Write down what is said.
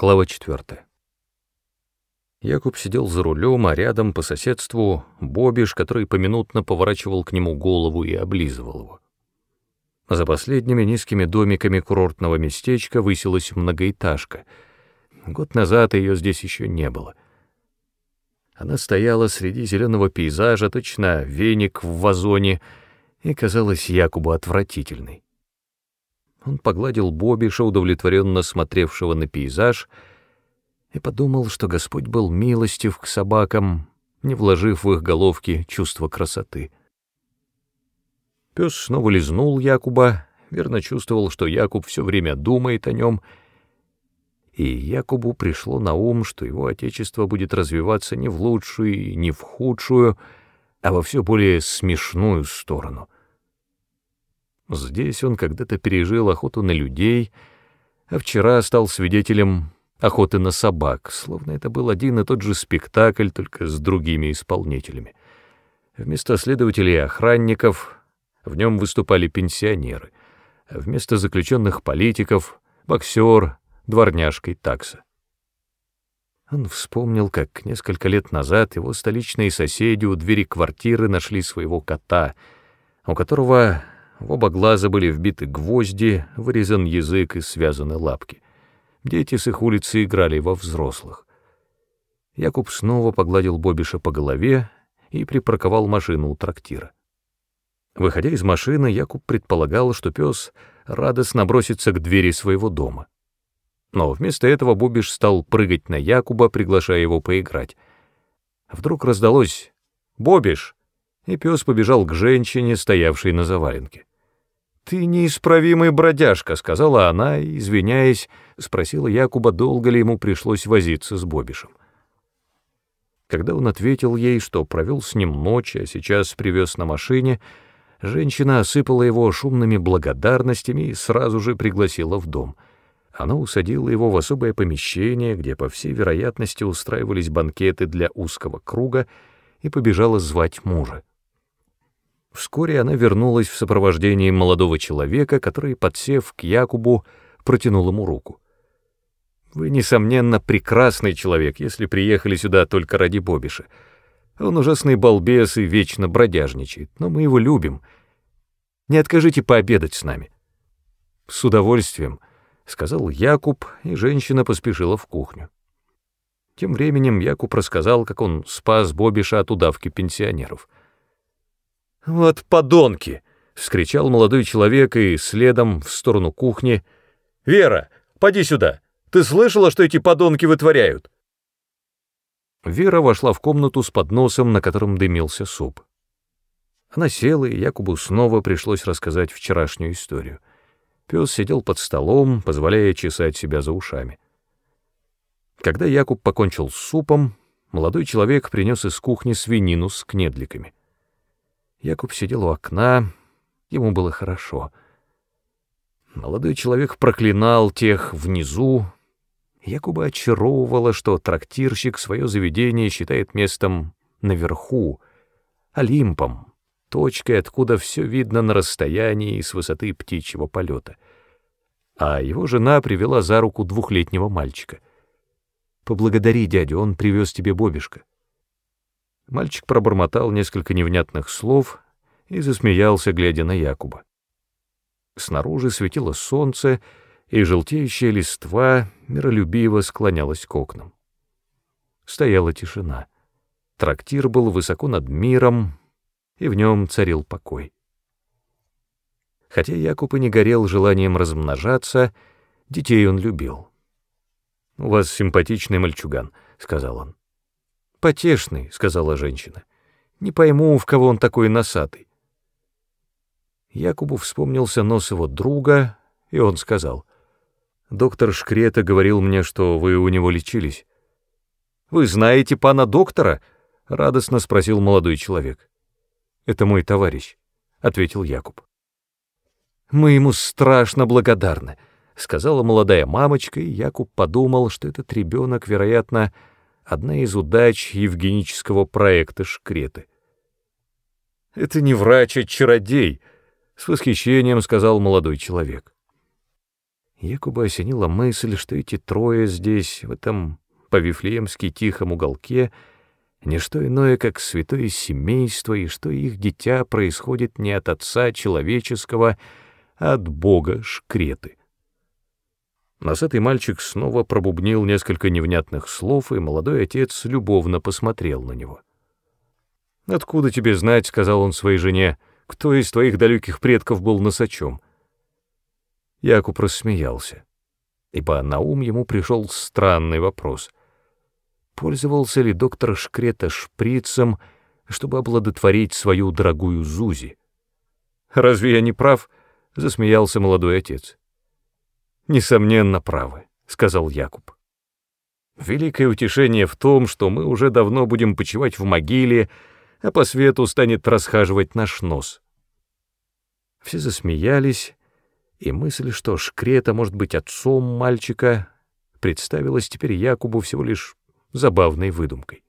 Глава 4. Якуб сидел за рулем, а рядом по соседству Бобиш, который поминутно поворачивал к нему голову и облизывал его. За последними низкими домиками курортного местечка высилась многоэтажка. Год назад ее здесь еще не было. Она стояла среди зеленого пейзажа, точно веник в вазоне, и казалась Якубу отвратительной. Он погладил Бобиша, удовлетворенно смотревшего на пейзаж, и подумал, что Господь был милостив к собакам, не вложив в их головки чувство красоты. Пес снова лизнул Якуба, верно чувствовал, что Якуб все время думает о нем, и Якубу пришло на ум, что его отечество будет развиваться не в лучшую и не в худшую, а во все более смешную сторону — Здесь он когда-то пережил охоту на людей, а вчера стал свидетелем охоты на собак, словно это был один и тот же спектакль, только с другими исполнителями. Вместо следователей и охранников в нем выступали пенсионеры, а вместо заключенных политиков — боксер, дворняжка и такса. Он вспомнил, как несколько лет назад его столичные соседи у двери квартиры нашли своего кота, у которого в оба глаза были вбиты гвозди, вырезан язык и связаны лапки. Дети с их улицы играли во взрослых. Якуб снова погладил Бобиша по голове и припарковал машину у трактира. Выходя из машины, Якуб предполагал, что пес радостно бросится к двери своего дома. Но вместо этого Бобиш стал прыгать на Якуба, приглашая его поиграть. Вдруг раздалось «Бобиш!» и пес побежал к женщине, стоявшей на заваленке. «Ты неисправимый бродяжка», — сказала она, извиняясь, спросила Якуба, долго ли ему пришлось возиться с Бобишем. Когда он ответил ей, что провел с ним ночь, а сейчас привез на машине, женщина осыпала его шумными благодарностями и сразу же пригласила в дом. Она усадила его в особое помещение, где, по всей вероятности, устраивались банкеты для узкого круга, и побежала звать мужа. Вскоре она вернулась в сопровождении молодого человека, который, подсев к Якубу, протянул ему руку. «Вы, несомненно, прекрасный человек, если приехали сюда только ради Бобиша. Он ужасный балбес и вечно бродяжничает, но мы его любим. Не откажите пообедать с нами». «С удовольствием», — сказал Якуб, и женщина поспешила в кухню. Тем временем Якуб рассказал, как он спас Бобиша от удавки пенсионеров — «Вот подонки!» — вскричал молодой человек и следом в сторону кухни. «Вера, поди сюда! Ты слышала, что эти подонки вытворяют?» Вера вошла в комнату с подносом, на котором дымился суп. Она села, и Якубу снова пришлось рассказать вчерашнюю историю. Пес сидел под столом, позволяя чесать себя за ушами. Когда Якуб покончил с супом, молодой человек принес из кухни свинину с кнедликами. Якуб сидел у окна, ему было хорошо. Молодой человек проклинал тех внизу. Якуба очаровывало, что трактирщик свое заведение считает местом наверху, Олимпом, точкой, откуда все видно на расстоянии и с высоты птичьего полета. А его жена привела за руку двухлетнего мальчика. «Поблагодари дядю, он привез тебе Бобишка». Мальчик пробормотал несколько невнятных слов и засмеялся, глядя на Якуба. Снаружи светило солнце, и желтеющая листва миролюбиво склонялась к окнам. Стояла тишина. Трактир был высоко над миром, и в нем царил покой. Хотя Якуб и не горел желанием размножаться, детей он любил. «У вас симпатичный мальчуган», — сказал он. «Потешный», — сказала женщина. «Не пойму, в кого он такой носатый». Якубу вспомнился нос его друга, и он сказал. «Доктор Шкрета говорил мне, что вы у него лечились». «Вы знаете пана доктора?» — радостно спросил молодой человек. «Это мой товарищ», — ответил Якуб. «Мы ему страшно благодарны», — сказала молодая мамочка, и Якуб подумал, что этот ребенок, вероятно, — одна из удач евгенического проекта Шкреты. «Это не врач, а чародей», — с восхищением сказал молодой человек. Якуба осенила мысль, что эти трое здесь, в этом по-вифлеемски тихом уголке, не что иное, как святое семейство, и что их дитя происходит не от отца человеческого, а от Бога Шкреты. Носатый мальчик снова пробубнил несколько невнятных слов, и молодой отец любовно посмотрел на него. «Откуда тебе знать, — сказал он своей жене, — кто из твоих далеких предков был носачом?» Якуб рассмеялся, ибо на ум ему пришел странный вопрос. Пользовался ли доктор Шкрета шприцем, чтобы обладотворить свою дорогую Зузи? «Разве я не прав?» — засмеялся молодой отец. «Несомненно, правы», — сказал Якуб. «Великое утешение в том, что мы уже давно будем почивать в могиле, а по свету станет расхаживать наш нос». Все засмеялись, и мысль, что Шкрета может быть отцом мальчика, представилась теперь Якубу всего лишь забавной выдумкой.